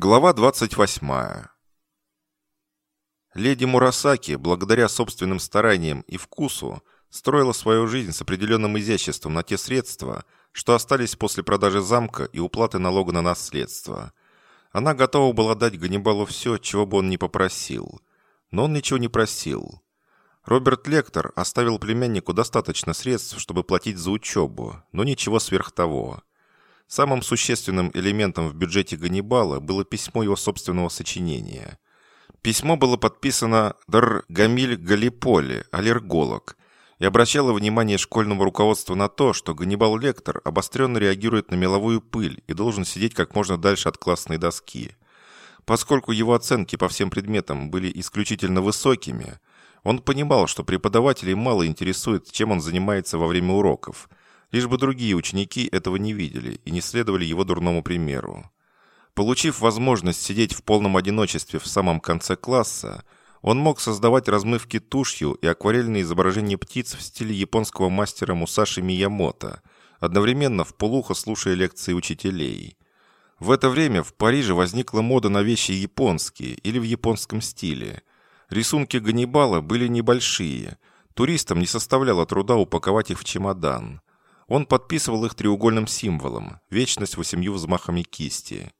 Глава 28. Леди Мурасаки, благодаря собственным стараниям и вкусу, строила свою жизнь с определенным изяществом на те средства, что остались после продажи замка и уплаты налога на наследство. Она готова была дать Ганнибалу все, чего бы он ни попросил. Но он ничего не просил. Роберт Лектор оставил племяннику достаточно средств, чтобы платить за учебу, но ничего сверх того – Самым существенным элементом в бюджете Ганнибала было письмо его собственного сочинения. Письмо было подписано Др. Гамиль Галиполи, аллерголог, и обращало внимание школьного руководства на то, что Ганнибал Лектор обостренно реагирует на меловую пыль и должен сидеть как можно дальше от классной доски. Поскольку его оценки по всем предметам были исключительно высокими, он понимал, что преподавателей мало интересует, чем он занимается во время уроков – лишь бы другие ученики этого не видели и не следовали его дурному примеру. Получив возможность сидеть в полном одиночестве в самом конце класса, он мог создавать размывки тушью и акварельные изображения птиц в стиле японского мастера Мусаши Миямото, одновременно в полухо слушая лекции учителей. В это время в Париже возникла мода на вещи японские или в японском стиле. Рисунки Ганнибала были небольшие, туристам не составляло труда упаковать их в чемодан. Он подписывал их треугольным символом, вечность восемью взмахами кисти.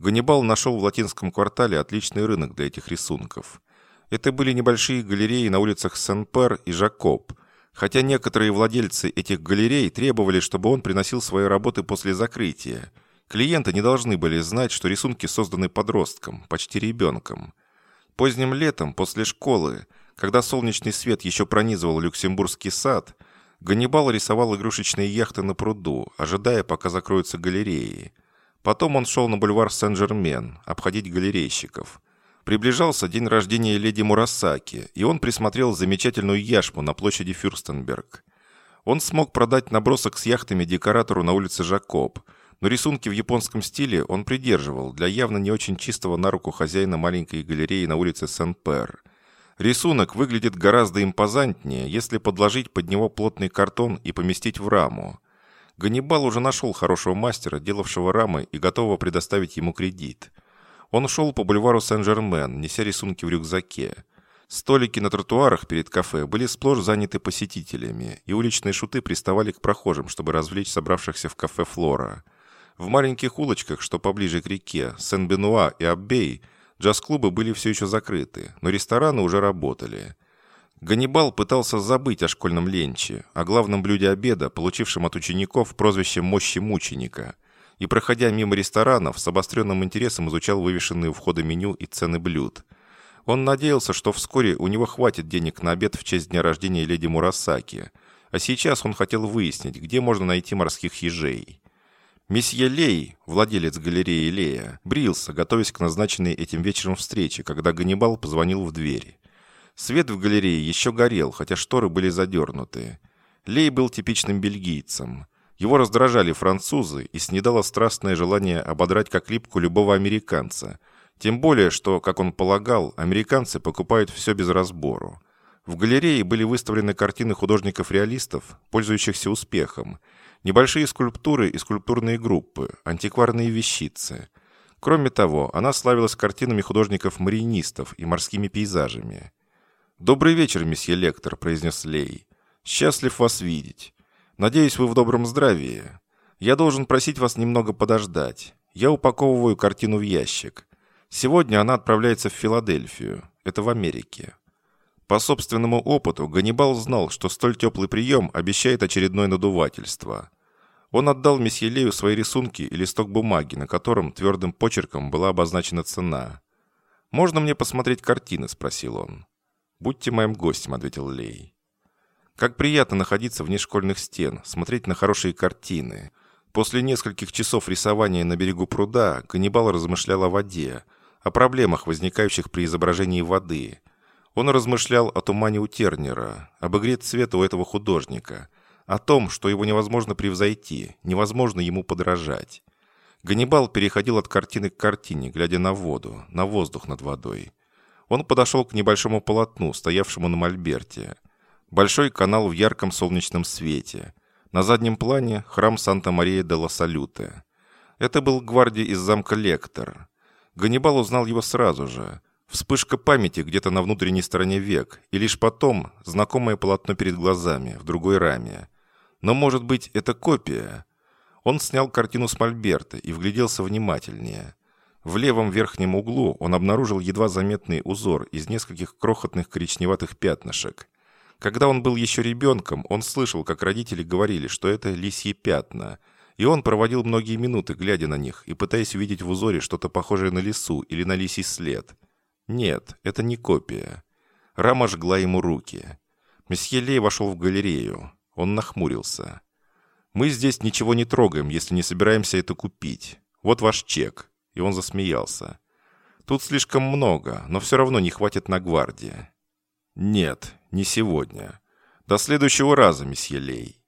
Ганнибал нашел в латинском квартале отличный рынок для этих рисунков. Это были небольшие галереи на улицах Сен-Пер и Жакоб, хотя некоторые владельцы этих галерей требовали, чтобы он приносил свои работы после закрытия. Клиенты не должны были знать, что рисунки созданы подростком, почти ребенком. Поздним летом, после школы, когда солнечный свет еще пронизывал Люксембургский сад, Ганнибал рисовал игрушечные яхты на пруду, ожидая, пока закроются галереи. Потом он шел на бульвар Сен-Жермен, обходить галерейщиков. Приближался день рождения леди Мурасаки, и он присмотрел замечательную яшму на площади Фюрстенберг. Он смог продать набросок с яхтами декоратору на улице Жакоб, но рисунки в японском стиле он придерживал для явно не очень чистого на руку хозяина маленькой галереи на улице Сен-Пер – Рисунок выглядит гораздо импозантнее, если подложить под него плотный картон и поместить в раму. Ганнибал уже нашел хорошего мастера, делавшего рамы и готового предоставить ему кредит. Он шел по бульвару Сен-Жермен, неся рисунки в рюкзаке. Столики на тротуарах перед кафе были сплошь заняты посетителями, и уличные шуты приставали к прохожим, чтобы развлечь собравшихся в кафе «Флора». В маленьких улочках, что поближе к реке, Сен-Бенуа и Аббей – Джаз-клубы были все еще закрыты, но рестораны уже работали. Ганнибал пытался забыть о школьном ленче, о главном блюде обеда, получившем от учеников прозвище «мощи мученика», и, проходя мимо ресторанов, с обостренным интересом изучал вывешенные у входа меню и цены блюд. Он надеялся, что вскоре у него хватит денег на обед в честь дня рождения леди Мурасаки, а сейчас он хотел выяснить, где можно найти морских ежей. Месье Лей, владелец галереи Лея, брился, готовясь к назначенной этим вечером встрече, когда Ганнибал позвонил в двери. Свет в галерее еще горел, хотя шторы были задернуты. Лей был типичным бельгийцем. Его раздражали французы и снедало страстное желание ободрать как липку любого американца. Тем более, что, как он полагал, американцы покупают все без разбору. В галерее были выставлены картины художников-реалистов, пользующихся успехом – Небольшие скульптуры и скульптурные группы, антикварные вещицы. Кроме того, она славилась картинами художников-маринистов и морскими пейзажами. «Добрый вечер, месье Лектор», — произнес Лей. «Счастлив вас видеть. Надеюсь, вы в добром здравии. Я должен просить вас немного подождать. Я упаковываю картину в ящик. Сегодня она отправляется в Филадельфию. Это в Америке». По собственному опыту Ганнибал знал, что столь теплый прием обещает очередное надувательство. Он отдал месье Лею свои рисунки и листок бумаги, на котором твердым почерком была обозначена цена. «Можно мне посмотреть картины?» – спросил он. «Будьте моим гостем», – ответил Лей. Как приятно находиться вне школьных стен, смотреть на хорошие картины. После нескольких часов рисования на берегу пруда Ганнибал размышлял о воде, о проблемах, возникающих при изображении воды. Он размышлял о тумане у Тернера, об игре цвета у этого художника – о том, что его невозможно превзойти, невозможно ему подражать. Ганнибал переходил от картины к картине, глядя на воду, на воздух над водой. Он подошел к небольшому полотну, стоявшему на мольберте. Большой канал в ярком солнечном свете. На заднем плане храм Санта-Мария де ла Салюте. Это был гвардия из замка Лектор. Ганнибал узнал его сразу же. Вспышка памяти где-то на внутренней стороне век, и лишь потом знакомое полотно перед глазами, в другой раме. Но, может быть, это копия? Он снял картину с мольберта и вгляделся внимательнее. В левом верхнем углу он обнаружил едва заметный узор из нескольких крохотных коричневатых пятнышек. Когда он был еще ребенком, он слышал, как родители говорили, что это лисьи пятна, и он проводил многие минуты, глядя на них и пытаясь увидеть в узоре что-то похожее на лису или на лисий след. Нет, это не копия. Рама жгла ему руки. Месье Лей вошел в галерею. Он нахмурился. «Мы здесь ничего не трогаем, если не собираемся это купить. Вот ваш чек». И он засмеялся. «Тут слишком много, но все равно не хватит на гвардии». «Нет, не сегодня. До следующего раза, месье Лей».